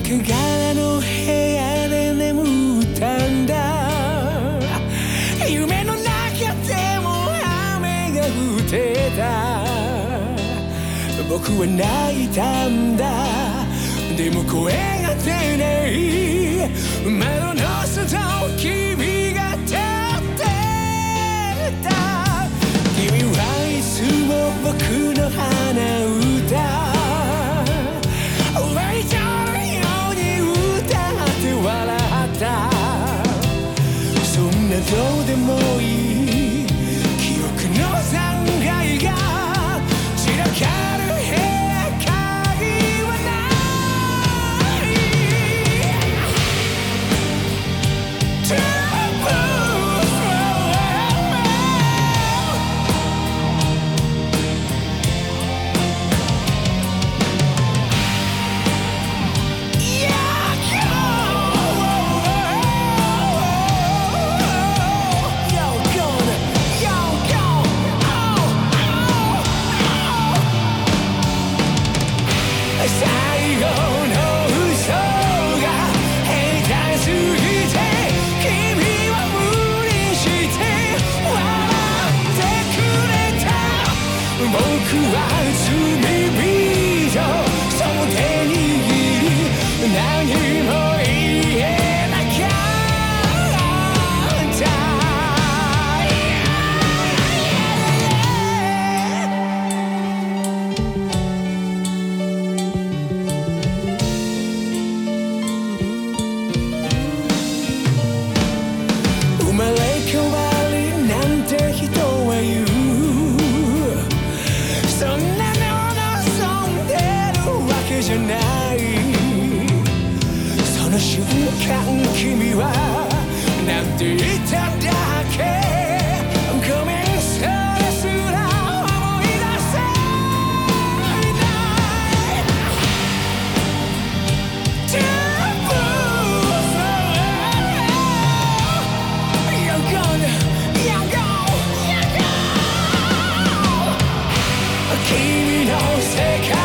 け柄の部屋で眠ったんだ。夢の中でも雨が降ってた。僕は泣いたんだ。でも声が出ない。窓の外を君間君はなんて言ったんだっけごめんそれすら思い出せない To You're gone, you're gone, you're gone 君の世界